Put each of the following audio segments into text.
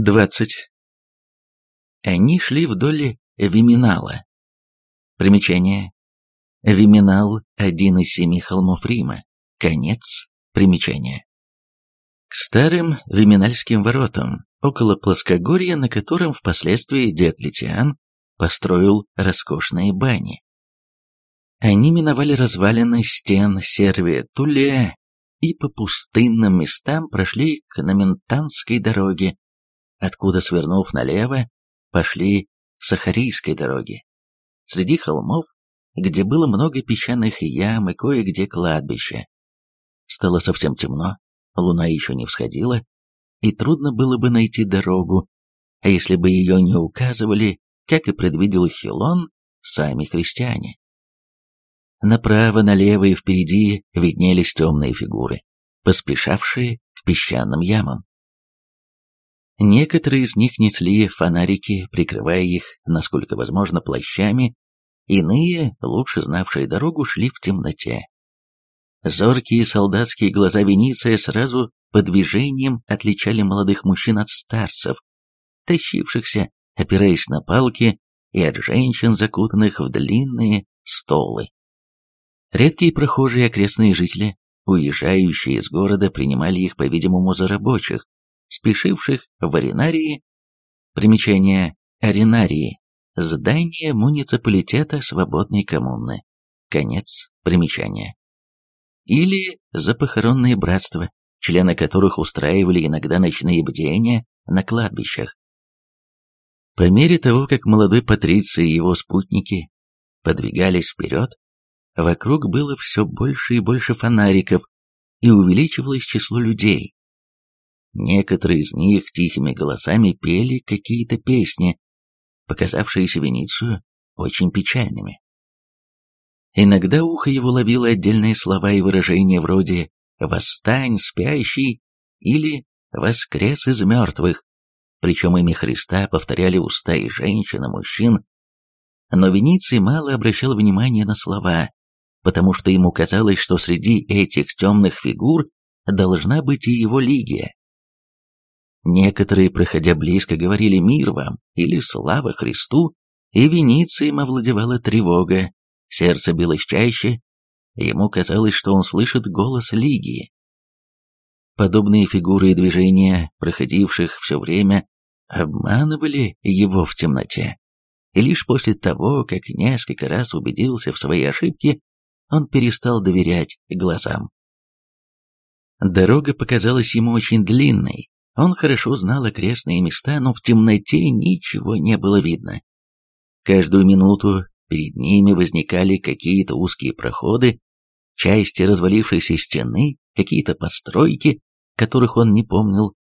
20. Они шли вдоль Виминала. Примечание. Виминал – один из семи холмов Рима. Конец примечания. К старым Виминальским воротам, около плоскогорья, на котором впоследствии Диоклетиан построил роскошные бани. Они миновали развалины стен Сервия Тулия и по пустынным местам прошли к Номентанской дороге, откуда, свернув налево, пошли к Сахарийской дороге. Среди холмов, где было много песчаных ям и кое-где кладбища. Стало совсем темно, луна еще не всходила, и трудно было бы найти дорогу, а если бы ее не указывали, как и предвидел Хилон, сами христиане. Направо, налево и впереди виднелись темные фигуры, поспешавшие к песчаным ямам. Некоторые из них несли фонарики, прикрывая их, насколько возможно, плащами, иные, лучше знавшие дорогу, шли в темноте. Зоркие солдатские глаза Вениция сразу по движениям отличали молодых мужчин от старцев, тащившихся, опираясь на палки, и от женщин, закутанных в длинные столы. Редкие прохожие окрестные жители, уезжающие из города, принимали их, по-видимому, за рабочих, спешивших в Аринарии. Примечание Аринарии. Здание муниципалитета свободной коммуны. Конец примечания. Или за похоронные братства, члены которых устраивали иногда ночные бдения на кладбищах. По мере того, как молодой Патриций и его спутники подвигались вперед, вокруг было все больше и больше фонариков, и увеличивалось число людей, Некоторые из них тихими голосами пели какие-то песни, показавшиеся Веницию очень печальными. Иногда ухо его ловило отдельные слова и выражения вроде «восстань, спящий» или «воскрес из мертвых», причем имя Христа повторяли уста и женщин, и мужчин. Но Вениций мало обращал внимания на слова, потому что ему казалось, что среди этих темных фигур должна быть и его лигия. Некоторые, проходя близко, говорили «Мир вам» или «Слава Христу», и Веницием овладевала тревога, сердце билось чаще, ему казалось, что он слышит голос Лигии. Подобные фигуры и движения, проходивших все время, обманывали его в темноте. И лишь после того, как несколько раз убедился в своей ошибке, он перестал доверять глазам. Дорога показалась ему очень длинной, он хорошо знал окрестные места, но в темноте ничего не было видно. Каждую минуту перед ними возникали какие-то узкие проходы, части развалившейся стены, какие-то постройки, которых он не помнил.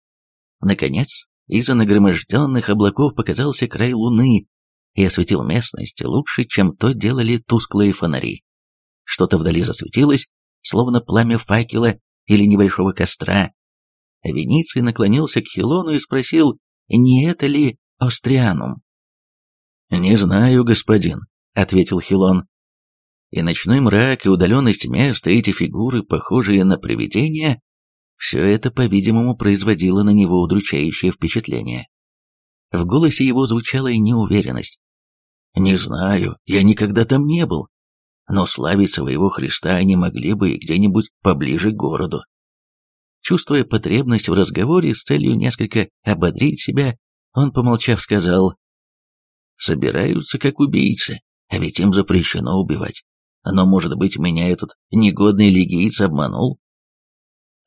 Наконец, из-за нагроможденных облаков показался край луны и осветил местность лучше, чем то делали тусклые фонари. Что-то вдали засветилось, словно пламя факела или небольшого костра, Вениций наклонился к Хилону и спросил, не это ли Острианум? «Не знаю, господин», — ответил Хилон. И ночной мрак, и удаленность места, эти фигуры, похожие на привидения, все это, по-видимому, производило на него удручающее впечатление. В голосе его звучала и неуверенность. «Не знаю, я никогда там не был, но славить своего Христа они могли бы и где-нибудь поближе к городу. Чувствуя потребность в разговоре с целью несколько ободрить себя, он, помолчав, сказал, «Собираются как убийцы, а ведь им запрещено убивать. Но, может быть, меня этот негодный лигиец обманул?»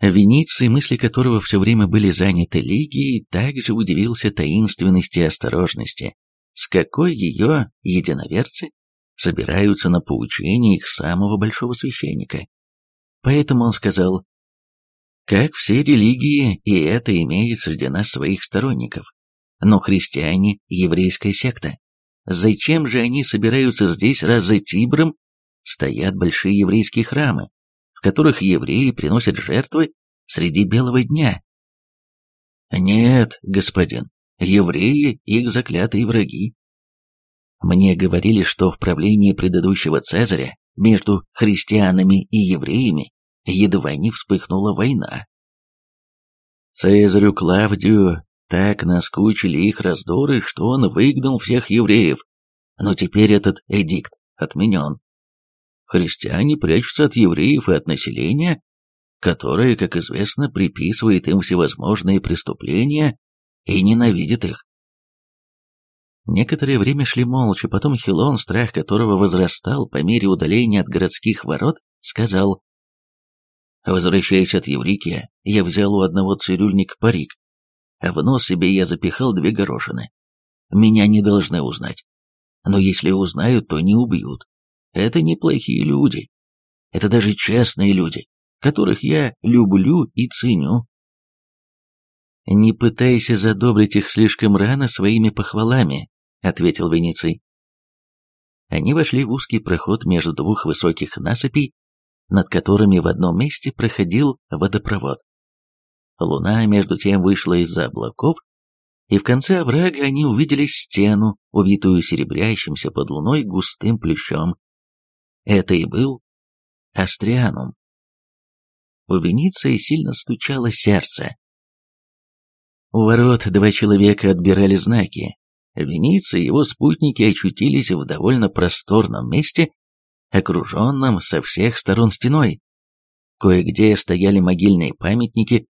Вениций, мысли которого все время были заняты Лигией, также удивился таинственности и осторожности, с какой ее единоверцы собираются на поучение их самого большого священника. Поэтому он сказал, как все религии, и это имеет среди нас своих сторонников. Но христиане – еврейская секта. Зачем же они собираются здесь, раз за Тибром стоят большие еврейские храмы, в которых евреи приносят жертвы среди белого дня? Нет, господин, евреи – их заклятые враги. Мне говорили, что в правлении предыдущего Цезаря между христианами и евреями едва не вспыхнула война. Цезарю Клавдию Так наскучили их раздоры, что он выгнал всех евреев. Но теперь этот эдикт отменен. Христиане прячутся от евреев и от населения, которое, как известно, приписывает им всевозможные преступления и ненавидит их. Некоторое время шли молча, потом Хилон, страх которого возрастал по мере удаления от городских ворот, сказал, «Возвращаясь от Еврики, я взял у одного цирюльника парик, а в нос себе я запихал две горошины. Меня не должны узнать. Но если узнают, то не убьют. Это неплохие люди. Это даже честные люди, которых я люблю и ценю. Не пытайся задобрить их слишком рано своими похвалами, — ответил Венеций. Они вошли в узкий проход между двух высоких насыпей, над которыми в одном месте проходил водопровод. Луна, между тем, вышла из-за облаков, и в конце оврага они увидели стену, увитую серебрящимся под луной густым плющом. Это и был Астрианум. У Венеции сильно стучало сердце. У ворот два человека отбирали знаки, Венеция и его спутники очутились в довольно просторном месте, окруженном со всех сторон стеной. Кое-где стояли могильные памятники,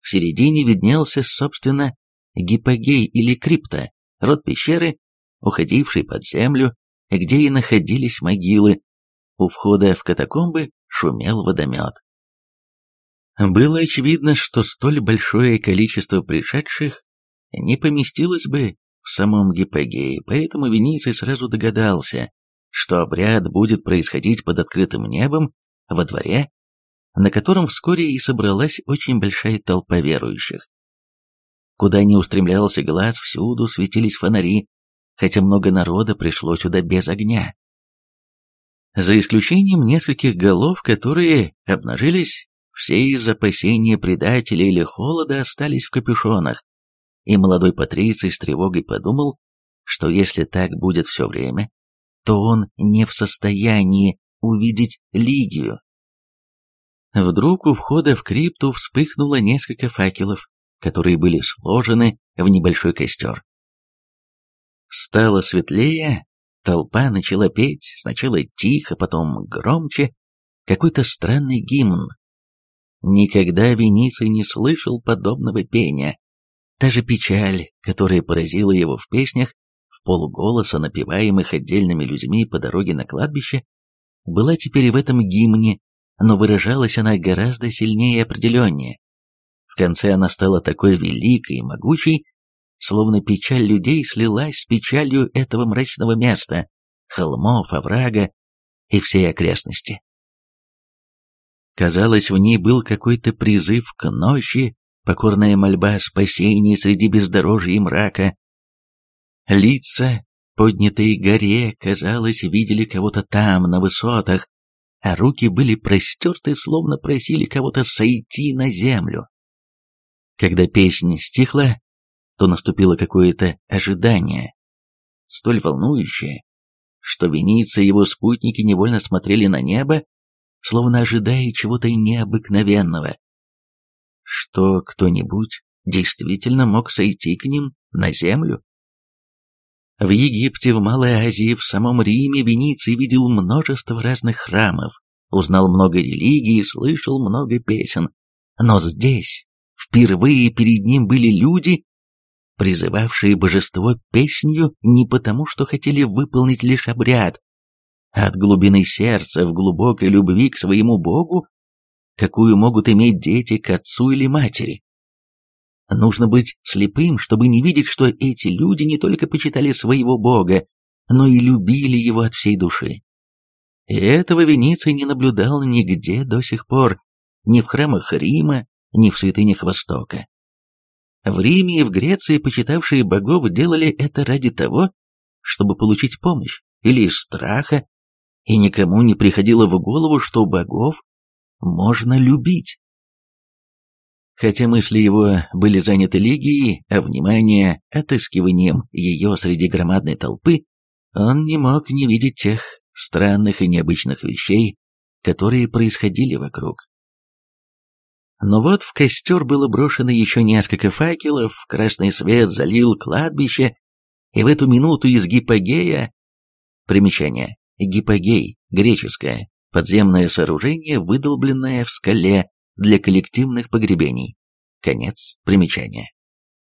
в середине виднелся, собственно, гипогей или крипта, род пещеры, уходивший под землю, где и находились могилы. У входа в катакомбы шумел водомет. Было очевидно, что столь большое количество пришедших не поместилось бы в самом Гипогее, поэтому Вениций сразу догадался, что обряд будет происходить под открытым небом, во дворе, на котором вскоре и собралась очень большая толпа верующих. Куда ни устремлялся глаз, всюду светились фонари, хотя много народа пришло сюда без огня. За исключением нескольких голов, которые обнажились, все из опасения предателя или холода остались в капюшонах, и молодой Патриций с тревогой подумал, что если так будет все время, то он не в состоянии увидеть Лигию. Вдруг у входа в крипту вспыхнуло несколько факелов, которые были сложены в небольшой костер. Стало светлее, толпа начала петь, сначала тихо, потом громче, какой-то странный гимн. Никогда Вениций не слышал подобного пения. Та же печаль, которая поразила его в песнях, в напеваемых отдельными людьми по дороге на кладбище, была теперь и в этом гимне, но выражалась она гораздо сильнее и определеннее. В конце она стала такой великой и могучей, словно печаль людей слилась с печалью этого мрачного места, холмов, оврага и всей окрестности. Казалось, в ней был какой-то призыв к ночи, покорная мольба о спасении среди бездорожья и мрака. Лица, поднятые горе, казалось, видели кого-то там, на высотах, а руки были простерты, словно просили кого-то сойти на землю. Когда песня стихла, то наступило какое-то ожидание, столь волнующее, что Веница и его спутники невольно смотрели на небо, словно ожидая чего-то необыкновенного что кто-нибудь действительно мог сойти к ним на землю. В Египте, в Малой Азии, в самом Риме Вениций видел множество разных храмов, узнал много религий, слышал много песен. Но здесь впервые перед ним были люди, призывавшие божество песнью не потому, что хотели выполнить лишь обряд, а от глубины сердца в глубокой любви к своему Богу какую могут иметь дети к отцу или матери. Нужно быть слепым, чтобы не видеть, что эти люди не только почитали своего Бога, но и любили его от всей души. И этого Венеция не наблюдал нигде до сих пор, ни в храмах Рима, ни в святынях Востока. В Риме и в Греции почитавшие богов делали это ради того, чтобы получить помощь или из страха, и никому не приходило в голову, что богов можно любить. Хотя мысли его были заняты Лигией, а внимание отыскиванием ее среди громадной толпы, он не мог не видеть тех странных и необычных вещей, которые происходили вокруг. Но вот в костер было брошено еще несколько факелов, красный свет залил кладбище, и в эту минуту из гипогея... Примечание. Гипогей, греческое, подземное сооружение, выдолбленное в скале для коллективных погребений. Конец примечания.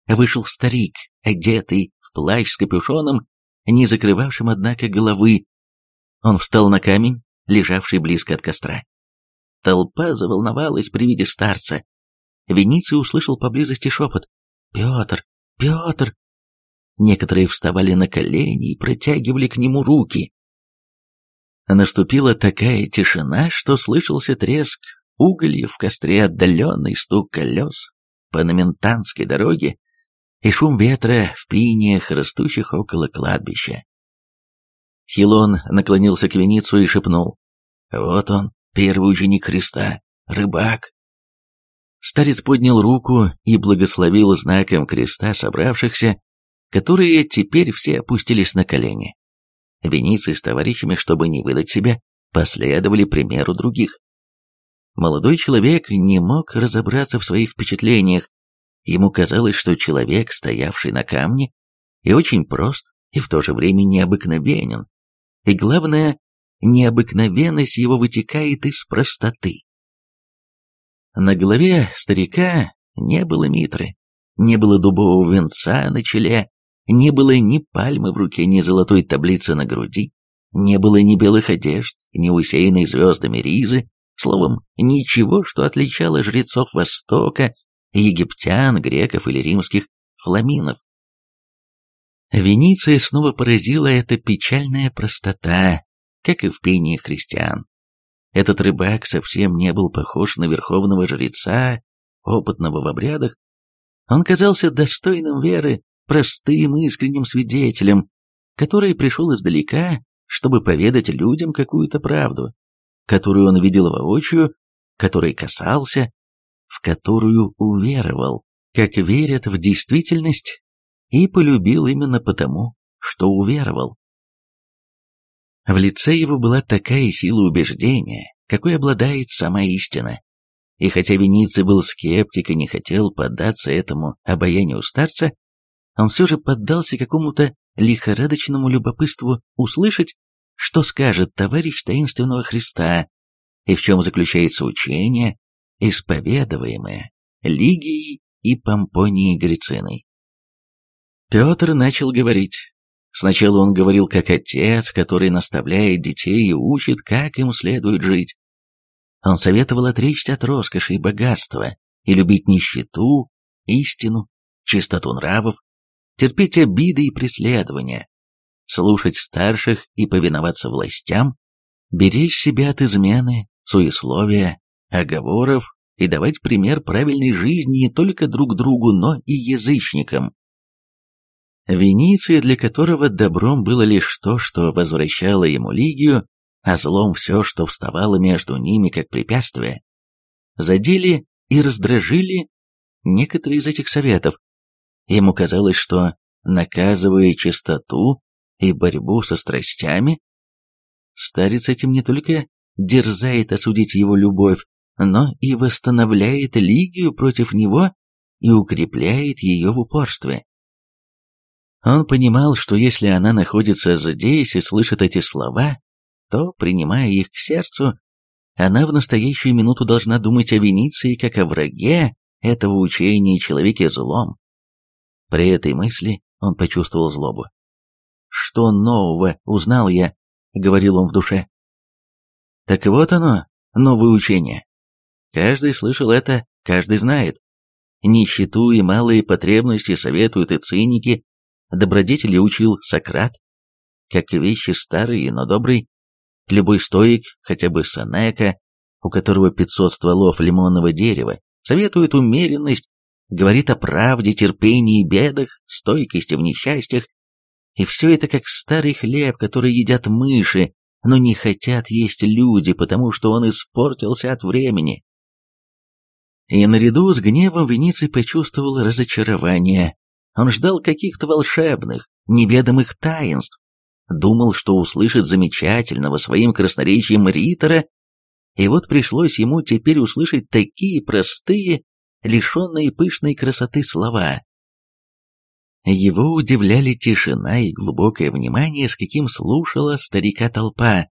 Вышел старик, одетый в плащ с капюшоном, не закрывавшим, однако, головы. Он встал на камень, лежавший близко от костра. Толпа заволновалась при виде старца. Вениций услышал поблизости шепот «Петр! Петр!». Некоторые вставали на колени и протягивали к нему руки. Наступила такая тишина, что слышался треск угольев в костре, отдаленный стук колес по Номентанской дороге и шум ветра в пиниях, растущих около кладбища. Хилон наклонился к Веницу и шепнул. «Вот он, первый ученик Христа, рыбак». Старец поднял руку и благословил знаком креста собравшихся, которые теперь все опустились на колени. Вениций с товарищами, чтобы не выдать себя, последовали примеру других. Молодой человек не мог разобраться в своих впечатлениях. Ему казалось, что человек, стоявший на камне, и очень прост, и в то же время необыкновенен. И главное, необыкновенность его вытекает из простоты. На голове старика не было митры, не было дубового венца на челе, не было ни пальмы в руке, ни золотой таблицы на груди, не было ни белых одежд, ни усеянной звездами ризы, словом, ничего, что отличало жрецов Востока, египтян, греков или римских фламинов. Венеция снова поразила эта печальная простота, как и в пении христиан. Этот рыбак совсем не был похож на верховного жреца, опытного в обрядах. Он казался достойным веры, простым искренним свидетелем, который пришел издалека, чтобы поведать людям какую-то правду, которую он видел воочию, которой касался, в которую уверовал, как верят в действительность, и полюбил именно потому, что уверовал. В лице его была такая сила убеждения, какой обладает сама истина. И хотя Вениций был скептик и не хотел поддаться этому обаянию старца, он все же поддался какому-то лихорадочному любопытству услышать, что скажет товарищ таинственного Христа и в чем заключается учение, исповедуемое Лигией и Помпонией Грициной. Петр начал говорить. Сначала он говорил как отец, который наставляет детей и учит, как им следует жить. Он советовал отречься от роскоши и богатства и любить нищету, истину, чистоту нравов, терпеть обиды и преследования, слушать старших и повиноваться властям, беречь себя от измены, суесловия, оговоров и давать пример правильной жизни не только друг другу, но и язычникам. Венеция, для которого добром было лишь то, что возвращало ему Лигию, а злом все, что вставало между ними как препятствие, задели и раздражили некоторые из этих советов. Ему казалось, что, наказывая чистоту и борьбу со страстями, старец этим не только дерзает осудить его любовь, но и восстановляет Лигию против него и укрепляет ее в упорстве. Он понимал, что если она находится здесь и слышит эти слова, то, принимая их к сердцу, она в настоящую минуту должна думать о Венеции как о враге этого учения человеке злом. При этой мысли он почувствовал злобу. «Что нового узнал я?» — говорил он в душе. Так вот оно, новое учение. Каждый слышал это, каждый знает. Нищету и малые потребности советуют и циники, добродетели учил Сократ. Как вещи старые, но добрые. Любой стоик, хотя бы Санека, у которого 500 стволов лимонного дерева, советует умеренность, говорит о правде, терпении и бедах, стойкости в несчастьях. И все это как старый хлеб, который едят мыши, но не хотят есть люди, потому что он испортился от времени. И наряду с гневом Вениций почувствовал разочарование. Он ждал каких-то волшебных, неведомых таинств, думал, что услышит замечательного своим красноречием ритора, И вот пришлось ему теперь услышать такие простые, лишенные пышной красоты слова. Его удивляли тишина и глубокое внимание, с каким слушала старика толпа,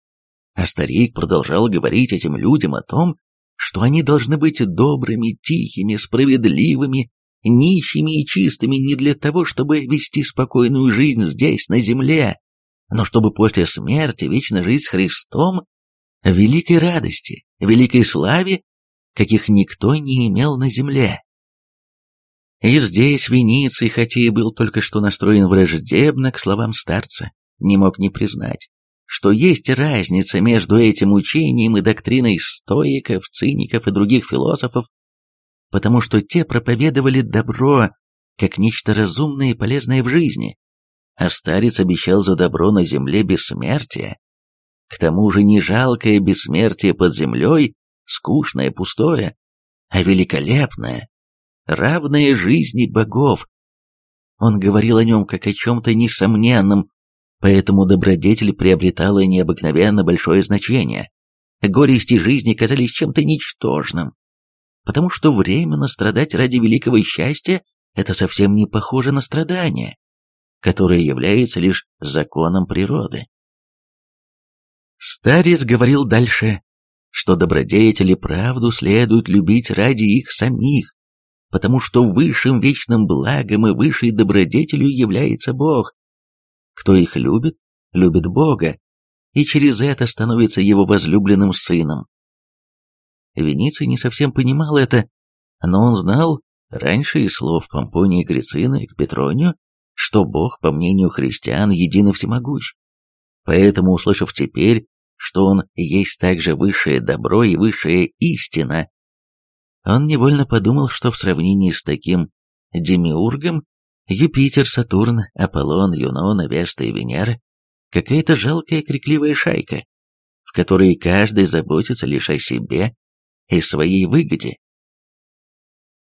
а старик продолжал говорить этим людям о том, что они должны быть добрыми, тихими, справедливыми, нищими и чистыми не для того, чтобы вести спокойную жизнь здесь, на земле, но чтобы после смерти вечно жить с Христом в великой радости, великой славе, каких никто не имел на земле. И здесь Вениций, хотя и был только что настроен враждебно к словам старца, не мог не признать, что есть разница между этим учением и доктриной стоиков, циников и других философов, потому что те проповедовали добро как нечто разумное и полезное в жизни, а старец обещал за добро на земле бессмертие. К тому же не жалкое бессмертие под землей, скучное, пустое, а великолепное, равное жизни богов. Он говорил о нем как о чем-то несомненном, поэтому добродетель приобретала необыкновенно большое значение. Горести жизни казались чем-то ничтожным, потому что временно страдать ради великого счастья – это совсем не похоже на страдание, которое является лишь законом природы. Старец говорил дальше, что добродетели правду следует любить ради их самих, потому что высшим вечным благом и высшей добродетелью является Бог. Кто их любит, любит Бога, и через это становится его возлюбленным сыном. Вениций не совсем понимал это, но он знал раньше из слов Помпонии Грицина к Петронию, что Бог, по мнению христиан, един и всемогущ. Поэтому, услышав теперь, что Он есть также высшее добро и высшая истина, он невольно подумал, что в сравнении с таким демиургом Юпитер, Сатурн, Аполлон, Юнона, Веста и Венера какая-то жалкая крикливая шайка, в которой каждый заботится лишь о себе и своей выгоде.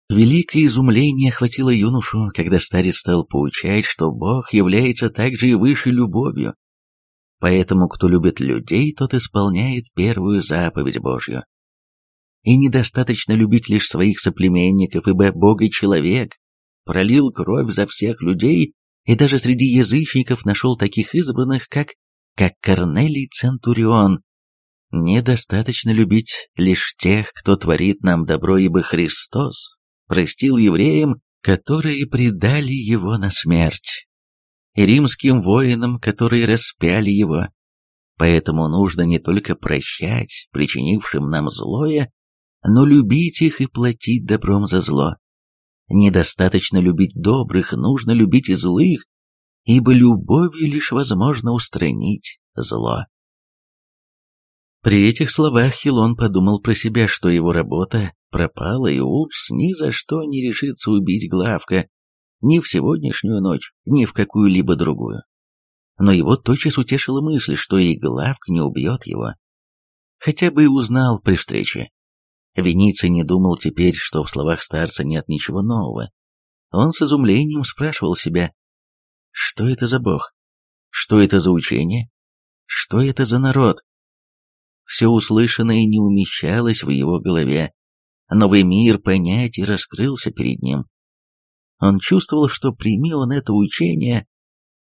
Великое изумление охватило юношу, когда старец стал поучать, что Бог является также и высшей любовью. Поэтому, кто любит людей, тот исполняет первую заповедь Божью и недостаточно любить лишь своих соплеменников, ибо Бог и человек пролил кровь за всех людей и даже среди язычников нашел таких избранных, как, как Корнелий Центурион. Недостаточно любить лишь тех, кто творит нам добро, ибо Христос простил евреям, которые предали его на смерть, и римским воинам, которые распяли его. Поэтому нужно не только прощать причинившим нам злое, но любить их и платить добром за зло. Недостаточно любить добрых, нужно любить и злых, ибо любовью лишь возможно устранить зло. При этих словах Хилон подумал про себя, что его работа пропала, и Упс ни за что не решится убить Главка, ни в сегодняшнюю ночь, ни в какую-либо другую. Но его тотчас утешила мысль, что и Главк не убьет его. Хотя бы и узнал при встрече, Вениций не думал теперь, что в словах старца нет ничего нового. Он с изумлением спрашивал себя, что это за бог? Что это за учение? Что это за народ? Все услышанное не умещалось в его голове. Новый мир понятий раскрылся перед ним. Он чувствовал, что прими он это учение,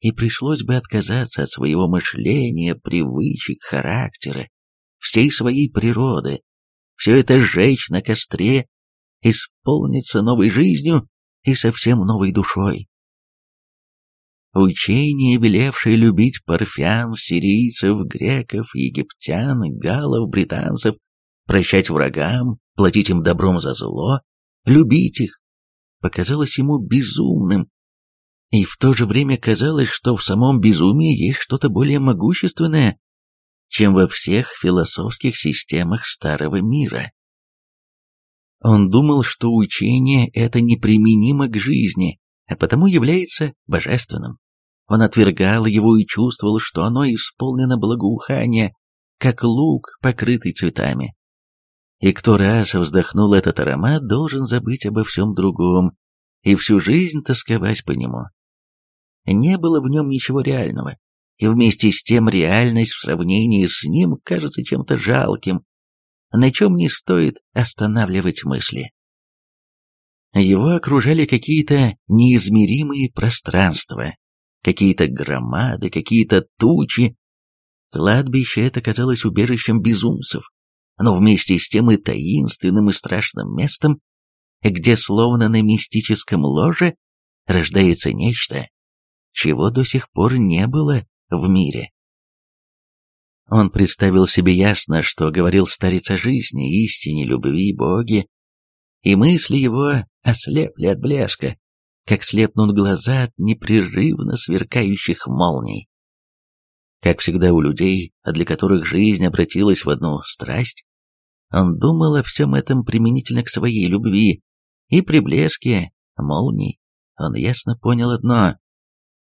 и пришлось бы отказаться от своего мышления, привычек, характера, всей своей природы, все это сжечь на костре, исполниться новой жизнью и совсем новой душой. Учение, велевшее любить парфян, сирийцев, греков, египтян, галлов, британцев, прощать врагам, платить им добром за зло, любить их, показалось ему безумным, и в то же время казалось, что в самом безумии есть что-то более могущественное, чем во всех философских системах Старого Мира. Он думал, что учение это неприменимо к жизни, а потому является божественным. Он отвергал его и чувствовал, что оно исполнено благоухания, как лук, покрытый цветами. И кто раз вздохнул этот аромат, должен забыть обо всем другом и всю жизнь тосковать по нему. Не было в нем ничего реального, и вместе с тем реальность в сравнении с ним кажется чем-то жалким. на чем не стоит останавливать мысли. Его окружали какие-то неизмеримые пространства, какие-то громады, какие-то тучи. Кладбище это казалось убежищем безумцев, но вместе с тем и таинственным и страшным местом, где словно на мистическом ложе рождается нечто, чего до сих пор не было в мире. Он представил себе ясно, что говорил старец о жизни, истине, любви, Боге, и мысли его ослепли от блеска, как слепнут глаза от непрерывно сверкающих молний. Как всегда у людей, для которых жизнь обратилась в одну страсть, он думал о всем этом применительно к своей любви, и при блеске молний он ясно понял одно.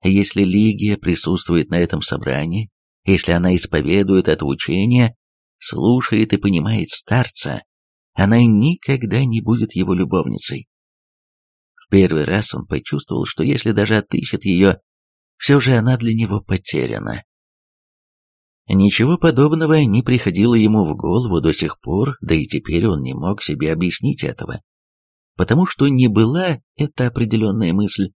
Если Лигия присутствует на этом собрании, если она исповедует это учение, слушает и понимает старца, она никогда не будет его любовницей. В первый раз он почувствовал, что если даже отыщет ее, все же она для него потеряна. Ничего подобного не приходило ему в голову до сих пор, да и теперь он не мог себе объяснить этого. Потому что не была эта определенная мысль,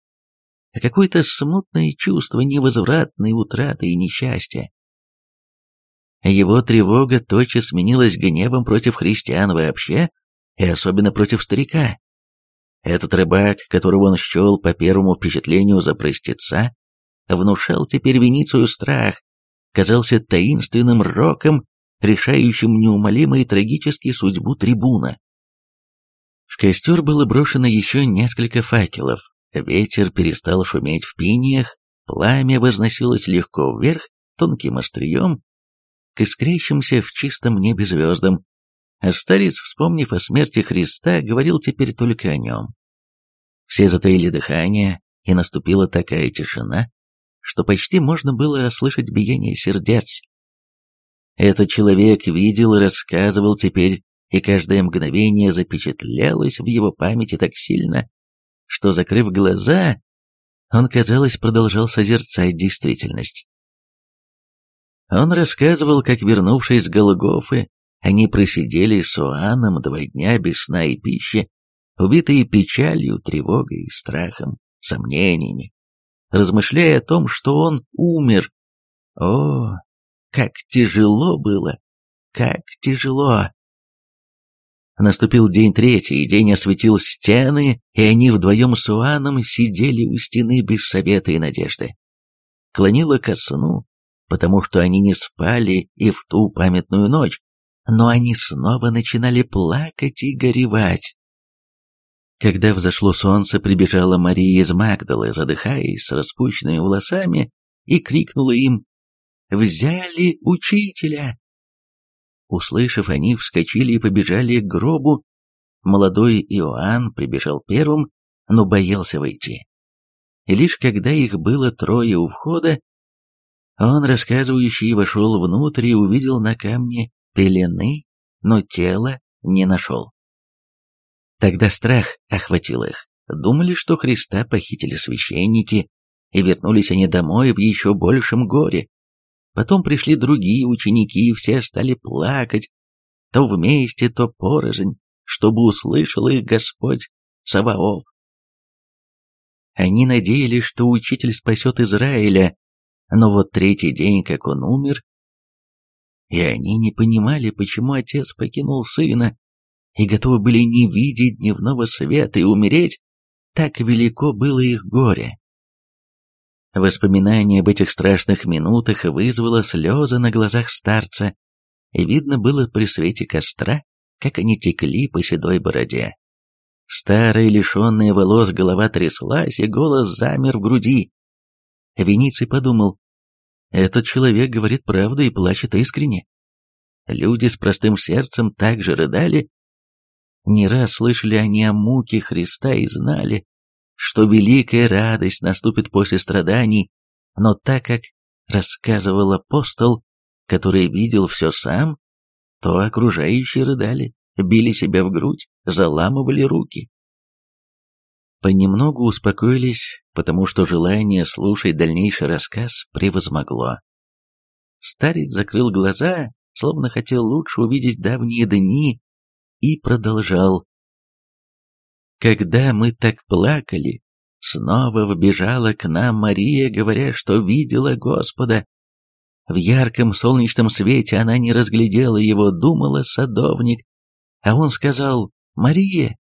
какое-то смутное чувство невозвратной утраты и несчастья. Его тревога тотчас сменилась гневом против христиан вообще, и особенно против старика. Этот рыбак, которого он счел по первому впечатлению за простеца, внушал теперь Веницию страх, казался таинственным роком, решающим неумолимо и трагически судьбу трибуна. В костер было брошено еще несколько факелов, ветер перестал шуметь в пиниях, пламя возносилось легко вверх, тонким острием, к искрящимся в чистом небе звездам, а старец, вспомнив о смерти Христа, говорил теперь только о нем. Все затаили дыхание, и наступила такая тишина, что почти можно было расслышать биение сердец. Этот человек видел и рассказывал теперь, и каждое мгновение запечатлелось в его памяти так сильно, что, закрыв глаза, он, казалось, продолжал созерцать действительность. Он рассказывал, как, вернувшись с Голгофы, они просидели с Уаном два дня без сна и пищи, убитые печалью, тревогой, страхом, сомнениями, размышляя о том, что он умер. О, как тяжело было, как тяжело! Наступил день третий, день осветил стены, и они вдвоем с Уаном сидели у стены без совета и надежды. Клонило ко сну, потому что они не спали и в ту памятную ночь, но они снова начинали плакать и горевать. Когда взошло солнце, прибежала Мария из Магдалы, задыхаясь, с распущенными волосами, и крикнула им «Взяли учителя!». Услышав, они вскочили и побежали к гробу. Молодой Иоанн прибежал первым, но боялся войти. И лишь когда их было трое у входа, он, рассказывающий, вошел внутрь и увидел на камне пелены, но тело не нашел. Тогда страх охватил их. Думали, что Христа похитили священники, и вернулись они домой в еще большем горе. Потом пришли другие ученики, и все стали плакать, то вместе, то порознь, чтобы услышал их Господь Саваоф. Они надеялись, что учитель спасет Израиля, но вот третий день, как он умер, и они не понимали, почему отец покинул сына, и готовы были не видеть дневного света и умереть, так велико было их горе. Воспоминание об этих страшных минутах вызвало слезы на глазах старца, и видно было при свете костра, как они текли по седой бороде. Старая, лишенная волос, голова тряслась, и голос замер в груди. Вениций подумал, этот человек говорит правду и плачет искренне. Люди с простым сердцем также рыдали. Не раз слышали они о муке Христа и знали, что великая радость наступит после страданий, но так как рассказывал апостол, который видел все сам, то окружающие рыдали, били себя в грудь, заламывали руки понемногу успокоились, потому что желание слушать дальнейший рассказ превозмогло. Старец закрыл глаза словно хотел лучше увидеть давние дни, и продолжал. Когда мы так плакали, снова вбежала к нам Мария, говоря, что видела Господа. В ярком солнечном свете она не разглядела его, думала садовник, а он сказал «Мария».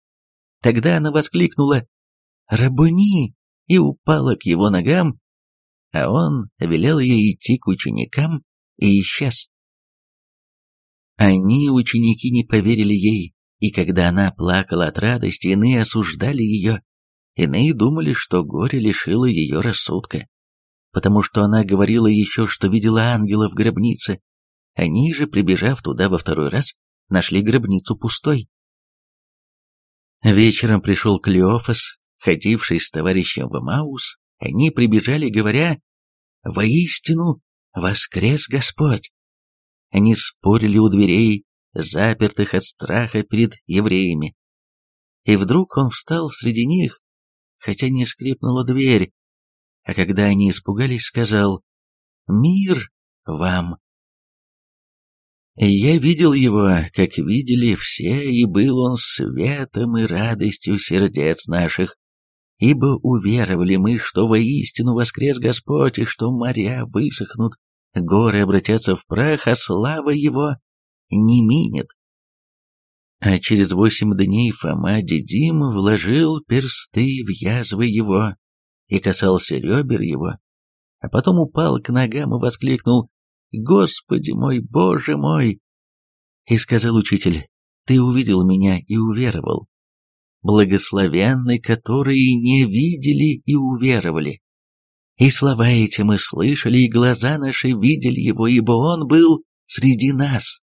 Тогда она воскликнула «Рабуни!» и упала к его ногам, а он велел ей идти к ученикам и исчез. Они, ученики, не поверили ей, и когда она плакала от радости, иные осуждали ее, иные думали, что горе лишило ее рассудка, потому что она говорила еще, что видела ангела в гробнице. Они же, прибежав туда во второй раз, нашли гробницу пустой. Вечером пришел Клеофас, ходивший с товарищем в Маус, они прибежали, говоря, «Воистину воскрес Господь!» Они спорили у дверей, запертых от страха перед евреями. И вдруг он встал среди них, хотя не скрипнула дверь, а когда они испугались, сказал «Мир вам!» Я видел его, как видели все, и был он светом и радостью сердец наших, ибо уверовали мы, что воистину воскрес Господь, и что моря высохнут, горы обратятся в прах, а слава его не минет. А через восемь дней Фома Дедим вложил персты в язвы его и касался ребер его, а потом упал к ногам и воскликнул «Господи мой, Боже мой!» И сказал учитель, «Ты увидел меня и уверовал. Благословенны, которые не видели и уверовали». И слова эти мы слышали, и глаза наши видели его, ибо он был среди нас.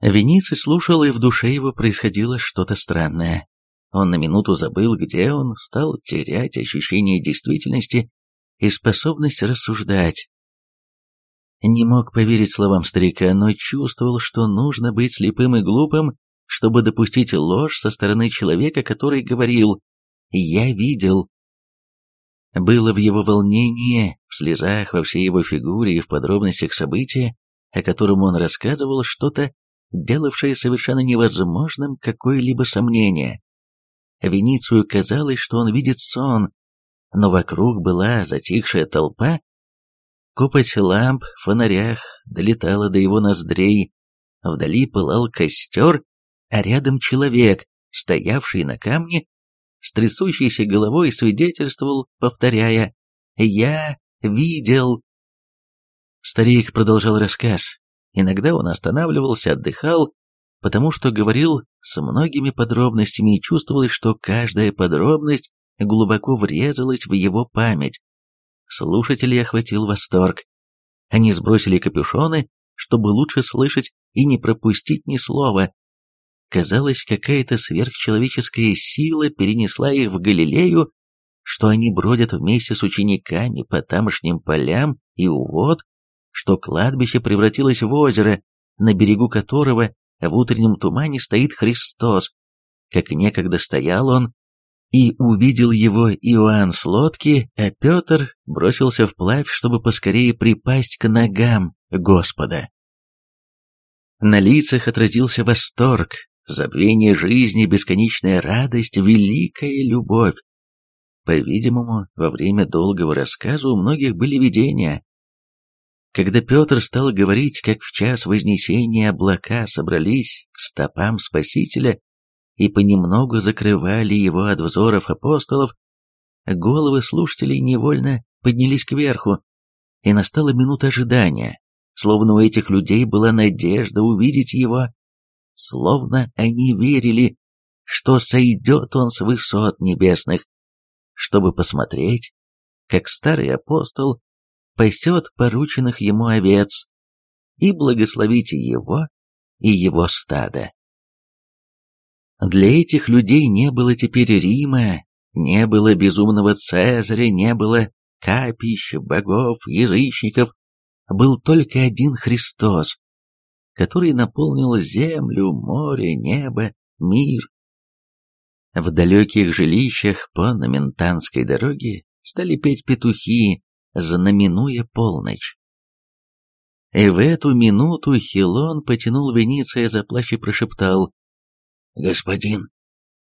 Вениций слушал, и в душе его происходило что-то странное. Он на минуту забыл, где он, стал терять ощущение действительности и способность рассуждать. Не мог поверить словам старика, но чувствовал, что нужно быть слепым и глупым, чтобы допустить ложь со стороны человека, который говорил «я видел». Было в его волнении, в слезах, во всей его фигуре и в подробностях события, о котором он рассказывал, что-то делавшее совершенно невозможным какое-либо сомнение. Веницию казалось, что он видит сон, но вокруг была затихшая толпа. Копоть ламп в фонарях долетала до его ноздрей, вдали пылал костер, а рядом человек, стоявший на камне, с трясущейся головой свидетельствовал, повторяя «Я видел». Старик продолжал рассказ. Иногда он останавливался, отдыхал, потому что говорил с многими подробностями и чувствовалось, что каждая подробность глубоко врезалась в его память. Слушателей охватил восторг. Они сбросили капюшоны, чтобы лучше слышать и не пропустить ни слова. Казалось, какая-то сверхчеловеческая сила перенесла их в Галилею, что они бродят вместе с учениками по тамошним полям и увод, что кладбище превратилось в озеро, на берегу которого в утреннем тумане стоит Христос, как некогда стоял он, и увидел его Иоанн с лодки, а Петр бросился вплавь, чтобы поскорее припасть к ногам Господа. На лицах отразился восторг, забвение жизни, бесконечная радость, великая любовь. По-видимому, во время долгого рассказа у многих были видения, когда Петр стал говорить, как в час Вознесения облака собрались к стопам Спасителя и понемногу закрывали его от взоров апостолов, головы слушателей невольно поднялись кверху, и настала минута ожидания, словно у этих людей была надежда увидеть его, словно они верили, что сойдет он с высот небесных, чтобы посмотреть, как старый апостол пасет порученных ему овец, и благословите его и его стадо. Для этих людей не было теперь Рима, не было безумного Цезаря, не было капищ, богов, язычников, был только один Христос, который наполнил землю, море, небо, мир. В далеких жилищах по Номентанской дороге стали петь петухи, знаменуя полночь. И в эту минуту Хилон потянул Вениция за плащ и прошептал. «Господин,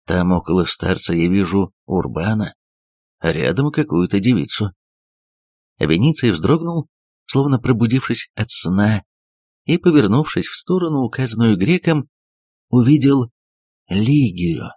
там около старца я вижу Урбана, а рядом какую-то девицу». Вениций вздрогнул, словно пробудившись от сна, и, повернувшись в сторону, указанную греком, увидел Лигию.